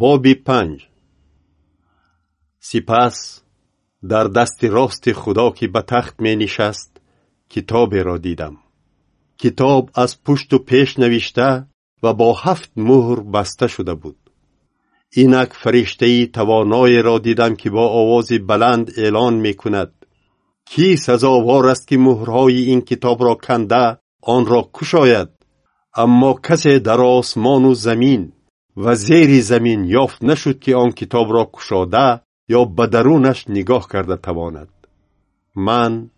боби панҷ. Сипас дар дасти рости худо ки ба тахт менишаст китоберо дидам. Китоб аз пушту пеш навишта ва бо ҳафт муҳр баста шуда буд. Инак фариштаи тавоноеро дидам ки бо овози баланд эълон мекунад. Кӣ сазовор аст ки муҳрҳои ин китобро канда онро кушояд? Аммо касе дар осмону замин ва зери замин ёфт нашуд ки он китобро кушода ё ба дарунаш нигоҳ карда тавонад. Ман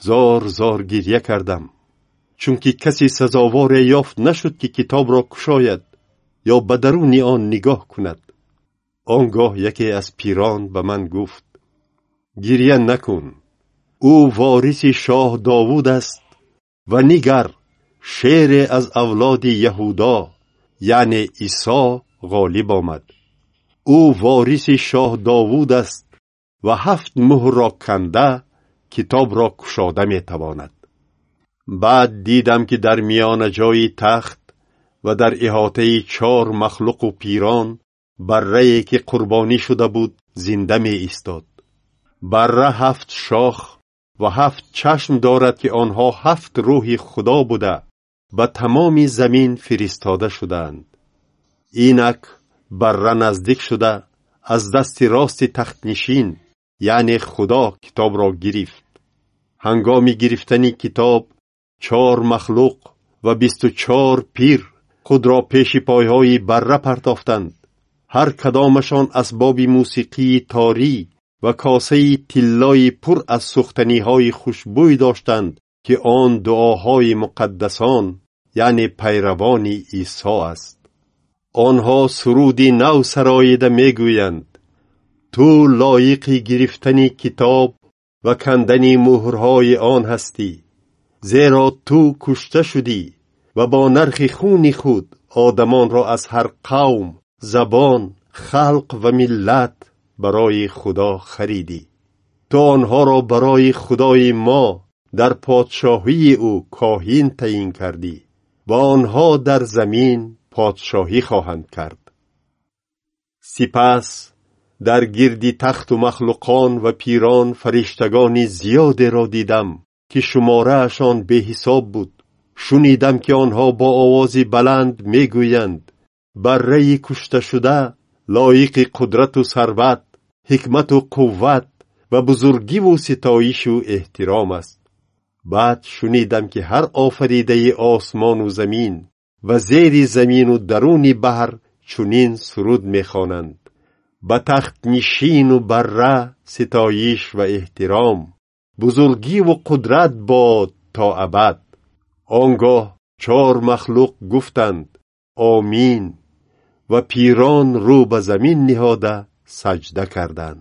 зор зор гирья кардам чунки касе сазоворе ёфт нашуд ки китобро кушояд ё ба даруни он нигоҳ кунад. Он гоҳ яке аз пирон ба ман гуфт гирья накун ӯ вориси шоҳ довуд аст ва нигар шере аз авлоди яҳудо яъне исо ғолиб омад ӯ вориси шоҳ довуд аст ва ҳафт муҳрро канда китобро кушода метавонад баъд дидам ки дар миёна ҷои тахт ва дар иҳотаи чор махлуқу пирон баррае ки қурбонӣ шуда буд зинда меистод барра ҳафт шох ва ҳафт чашм дорад ки онҳо ҳафт рӯҳи худо буда ба тамоми замин фиристода шудаанд инак барра наздик шуда аз дасти рости тахтнишин яъне худо китобро гирифт. Ҳангоми гирифтани китоб чор махлуқ ва бисту чор пир худро пеши пойҳои барра партофтанд. Ҳар кадомашон асбоби мусиқии торӣ ва косаи тиллои пур аз сухтаниҳои хушбӯй доштанд ки он дуоҳои муқаддасон یعنی پیروان عیسی است. آنها سرودی نو سرایده می‌گویند تو لایق گرفتن کتاب و کندن مهرهای آن هستی زیرا تو کشته شدی و با نرخ خون خود آدمان را از هر قوم زبان خلق و ملت برای خدا خریدی. تو آنها را برای خدای ما در پادشاهی او کاهین تعیین کردی. Барои худои мо дар подшоҳии ӯ коҳин таъин кардӣ ва онҳо дар замин подшоҳӣ хоҳанд кард. Сипас дар гирди тахту махлуқон ва пирон фариштагони зиёдеро дидам ки шумораашон беҳисоб буд. Шунидам ки онҳо бо овози баланд мегӯянд. Барраи кушташуда лоиқи қудрату сарват ҳикмату қувват ва бузургиву ситоишу эҳтиром аст баъд шунидам ки ҳар офаридаи осмону замин ва зери замину даруни баҳр чунин суруд мехонанд. Ба тахтнишину барра ситоиш ва эҳтиром бузургиву қудрат бод то абад. Он гоҳ чор махлуқ гуфтанд омин! ва пирон рӯ ба замин ниҳода саҷда карданд